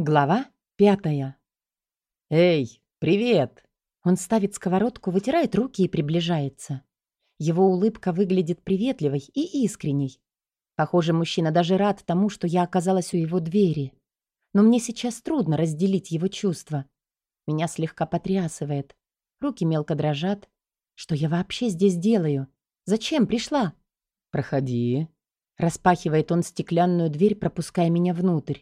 Глава пятая. «Эй, привет!» Он ставит сковородку, вытирает руки и приближается. Его улыбка выглядит приветливой и искренней. Похоже, мужчина даже рад тому, что я оказалась у его двери. Но мне сейчас трудно разделить его чувства. Меня слегка потрясывает. Руки мелко дрожат. Что я вообще здесь делаю? Зачем пришла? «Проходи». Распахивает он стеклянную дверь, пропуская меня внутрь.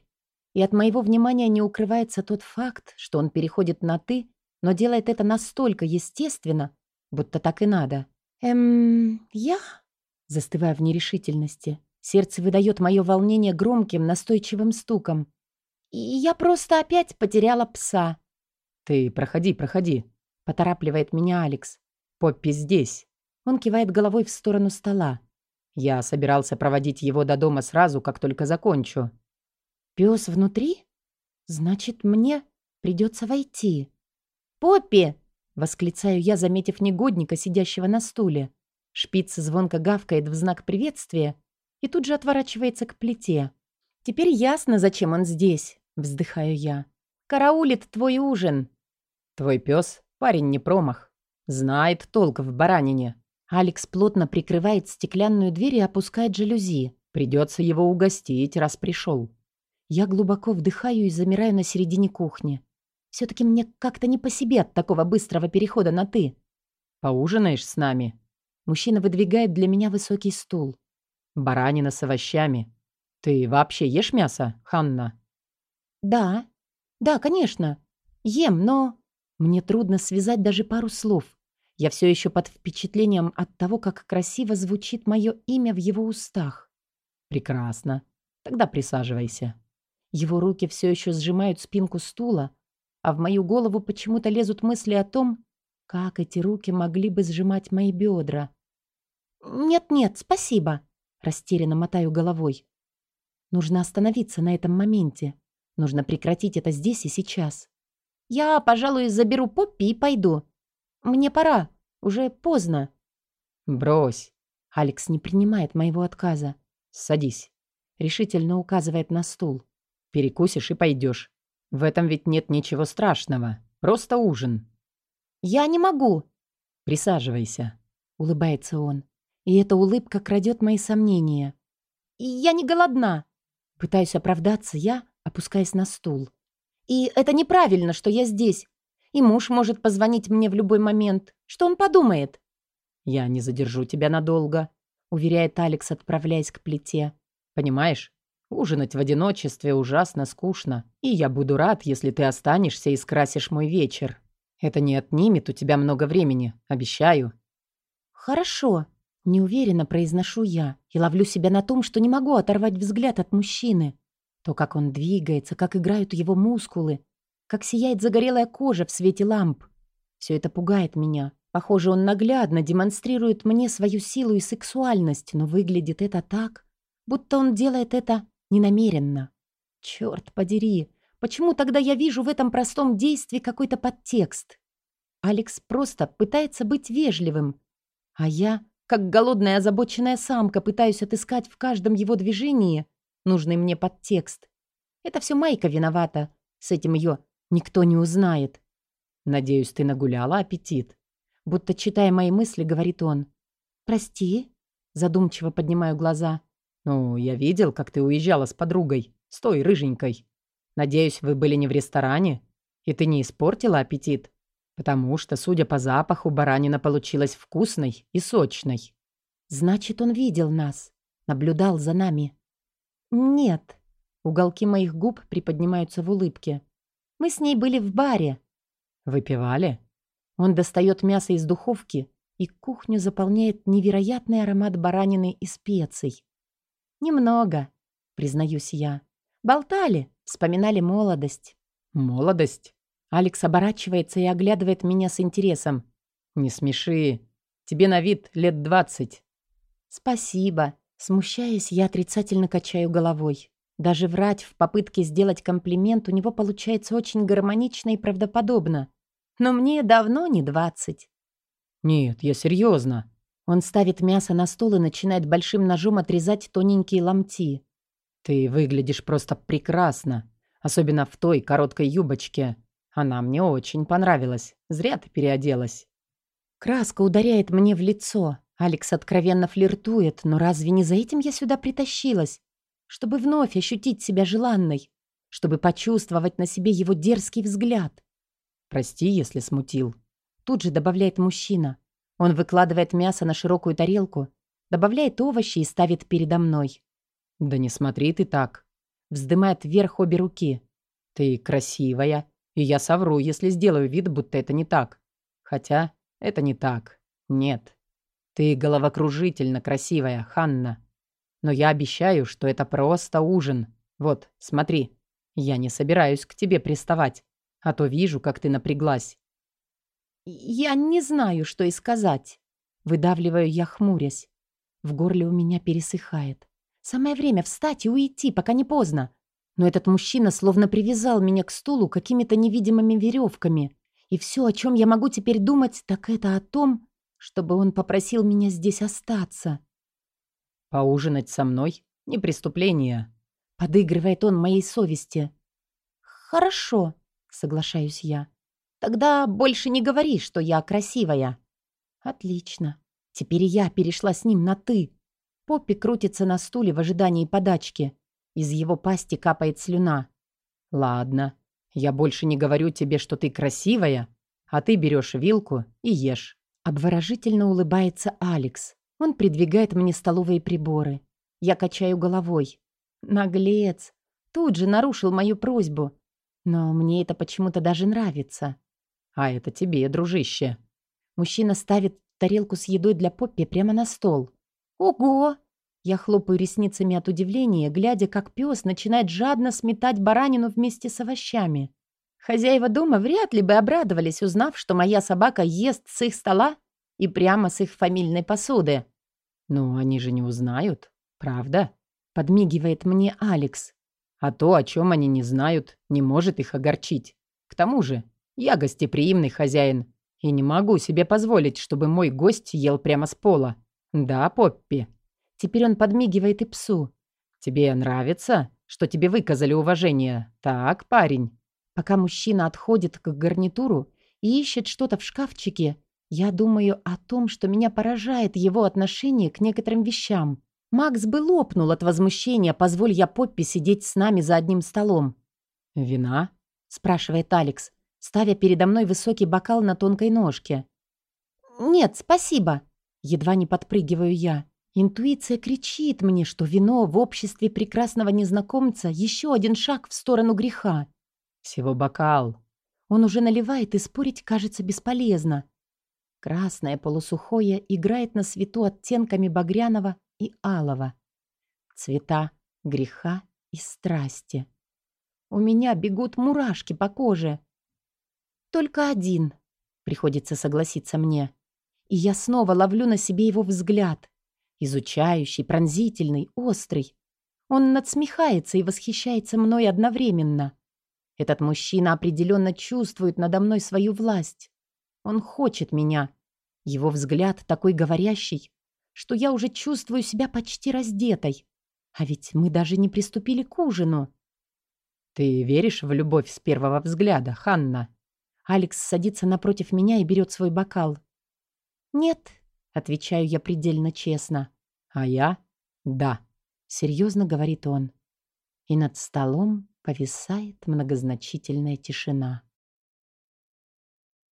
И от моего внимания не укрывается тот факт, что он переходит на «ты», но делает это настолько естественно, будто так и надо. «Эм, я?» Застывая в нерешительности. Сердце выдает мое волнение громким, настойчивым стуком. «И я просто опять потеряла пса». «Ты проходи, проходи», — поторапливает меня Алекс. «Поппи здесь». Он кивает головой в сторону стола. «Я собирался проводить его до дома сразу, как только закончу». Пес внутри? Значит, мне придется войти. «Поппи!» — восклицаю я, заметив негодника, сидящего на стуле. Шпиц звонко гавкает в знак приветствия и тут же отворачивается к плите. «Теперь ясно, зачем он здесь», — вздыхаю я. «Караулит твой ужин». «Твой пес парень не промах. Знает толк в баранине». Алекс плотно прикрывает стеклянную дверь и опускает жалюзи. «Придется его угостить, раз пришел». Я глубоко вдыхаю и замираю на середине кухни. Все-таки мне как-то не по себе от такого быстрого перехода на «ты». «Поужинаешь с нами?» Мужчина выдвигает для меня высокий стул. «Баранина с овощами. Ты вообще ешь мясо, Ханна?» «Да. Да, конечно. Ем, но...» Мне трудно связать даже пару слов. Я все еще под впечатлением от того, как красиво звучит мое имя в его устах. «Прекрасно. Тогда присаживайся». Его руки все еще сжимают спинку стула, а в мою голову почему-то лезут мысли о том, как эти руки могли бы сжимать мои бедра. «Нет-нет, спасибо», — растерянно мотаю головой. Нужно остановиться на этом моменте. Нужно прекратить это здесь и сейчас. Я, пожалуй, заберу Поппи и пойду. Мне пора. Уже поздно. «Брось». Алекс не принимает моего отказа. «Садись». Решительно указывает на стул. Перекусишь и пойдешь. В этом ведь нет ничего страшного. Просто ужин. Я не могу. Присаживайся. Улыбается он. И эта улыбка крадет мои сомнения. Я не голодна. Пытаюсь оправдаться я, опускаясь на стул. И это неправильно, что я здесь. И муж может позвонить мне в любой момент. Что он подумает? Я не задержу тебя надолго, уверяет Алекс, отправляясь к плите. Понимаешь, Ужинать в одиночестве ужасно скучно, и я буду рад, если ты останешься и скрасишь мой вечер. Это не отнимет у тебя много времени, обещаю». «Хорошо», — неуверенно произношу я и ловлю себя на том, что не могу оторвать взгляд от мужчины. То, как он двигается, как играют его мускулы, как сияет загорелая кожа в свете ламп. Все это пугает меня. Похоже, он наглядно демонстрирует мне свою силу и сексуальность, но выглядит это так, будто он делает это Ненамеренно. Черт подери, почему тогда я вижу в этом простом действии какой-то подтекст? Алекс просто пытается быть вежливым, а я, как голодная озабоченная самка, пытаюсь отыскать в каждом его движении нужный мне подтекст. Это все Майка виновата. С этим ее никто не узнает. Надеюсь, ты нагуляла аппетит. Будто читая мои мысли, говорит он. «Прости?» Задумчиво поднимаю глаза. «Ну, я видел, как ты уезжала с подругой, с той рыженькой. Надеюсь, вы были не в ресторане, и ты не испортила аппетит, потому что, судя по запаху, баранина получилась вкусной и сочной». «Значит, он видел нас, наблюдал за нами». «Нет». Уголки моих губ приподнимаются в улыбке. «Мы с ней были в баре». «Выпивали?» Он достает мясо из духовки, и кухню заполняет невероятный аромат баранины и специй. «Немного», — признаюсь я. «Болтали, вспоминали молодость». «Молодость?» Алекс оборачивается и оглядывает меня с интересом. «Не смеши. Тебе на вид лет двадцать». «Спасибо». Смущаясь, я отрицательно качаю головой. Даже врать в попытке сделать комплимент у него получается очень гармонично и правдоподобно. Но мне давно не двадцать. «Нет, я серьезно. Он ставит мясо на стол и начинает большим ножом отрезать тоненькие ломти. «Ты выглядишь просто прекрасно. Особенно в той короткой юбочке. Она мне очень понравилась. Зря ты переоделась. Краска ударяет мне в лицо. Алекс откровенно флиртует, но разве не за этим я сюда притащилась? Чтобы вновь ощутить себя желанной, чтобы почувствовать на себе его дерзкий взгляд. Прости, если смутил. Тут же добавляет мужчина. Он выкладывает мясо на широкую тарелку, добавляет овощи и ставит передо мной. Да не смотри ты так. Вздымает вверх обе руки. Ты красивая, и я совру, если сделаю вид, будто это не так. Хотя это не так. Нет. Ты головокружительно красивая, Ханна. Но я обещаю, что это просто ужин. Вот, смотри. Я не собираюсь к тебе приставать, а то вижу, как ты напряглась. Я не знаю, что и сказать. Выдавливаю я, хмурясь. В горле у меня пересыхает. Самое время встать и уйти, пока не поздно. Но этот мужчина словно привязал меня к стулу какими-то невидимыми веревками. И все, о чем я могу теперь думать, так это о том, чтобы он попросил меня здесь остаться. «Поужинать со мной? Не преступление», — подыгрывает он моей совести. «Хорошо», — соглашаюсь я. «Тогда больше не говори, что я красивая». «Отлично. Теперь я перешла с ним на «ты». Поппи крутится на стуле в ожидании подачки. Из его пасти капает слюна. «Ладно, я больше не говорю тебе, что ты красивая, а ты берешь вилку и ешь». Обворожительно улыбается Алекс. Он придвигает мне столовые приборы. Я качаю головой. Наглец. Тут же нарушил мою просьбу. Но мне это почему-то даже нравится. А это тебе, дружище. Мужчина ставит тарелку с едой для Поппи прямо на стол. Ого! Я хлопаю ресницами от удивления, глядя, как пес начинает жадно сметать баранину вместе с овощами. Хозяева дома вряд ли бы обрадовались, узнав, что моя собака ест с их стола и прямо с их фамильной посуды. «Ну, они же не узнают, правда?» — подмигивает мне Алекс. «А то, о чем они не знают, не может их огорчить. К тому же, я гостеприимный хозяин и не могу себе позволить, чтобы мой гость ел прямо с пола. Да, Поппи?» Теперь он подмигивает и псу. «Тебе нравится, что тебе выказали уважение? Так, парень?» Пока мужчина отходит к гарнитуру и ищет что-то в шкафчике, я думаю о том, что меня поражает его отношение к некоторым вещам. Макс бы лопнул от возмущения, позволь я Поппи сидеть с нами за одним столом. «Вина?» — спрашивает Алекс, ставя передо мной высокий бокал на тонкой ножке. «Нет, спасибо!» — едва не подпрыгиваю я. Интуиция кричит мне, что вино в обществе прекрасного незнакомца еще один шаг в сторону греха. Всего бокал. Он уже наливает, и спорить кажется бесполезно. Красное полусухое играет на свету оттенками багряного и алого. Цвета греха и страсти. У меня бегут мурашки по коже. Только один, приходится согласиться мне. И я снова ловлю на себе его взгляд. Изучающий, пронзительный, острый. Он надсмехается и восхищается мной одновременно. Этот мужчина определенно чувствует надо мной свою власть. Он хочет меня. Его взгляд такой говорящий, что я уже чувствую себя почти раздетой. А ведь мы даже не приступили к ужину. «Ты веришь в любовь с первого взгляда, Ханна?» Алекс садится напротив меня и берет свой бокал. «Нет», Отвечаю я предельно честно. А я? Да. Серьезно говорит он. И над столом повисает многозначительная тишина.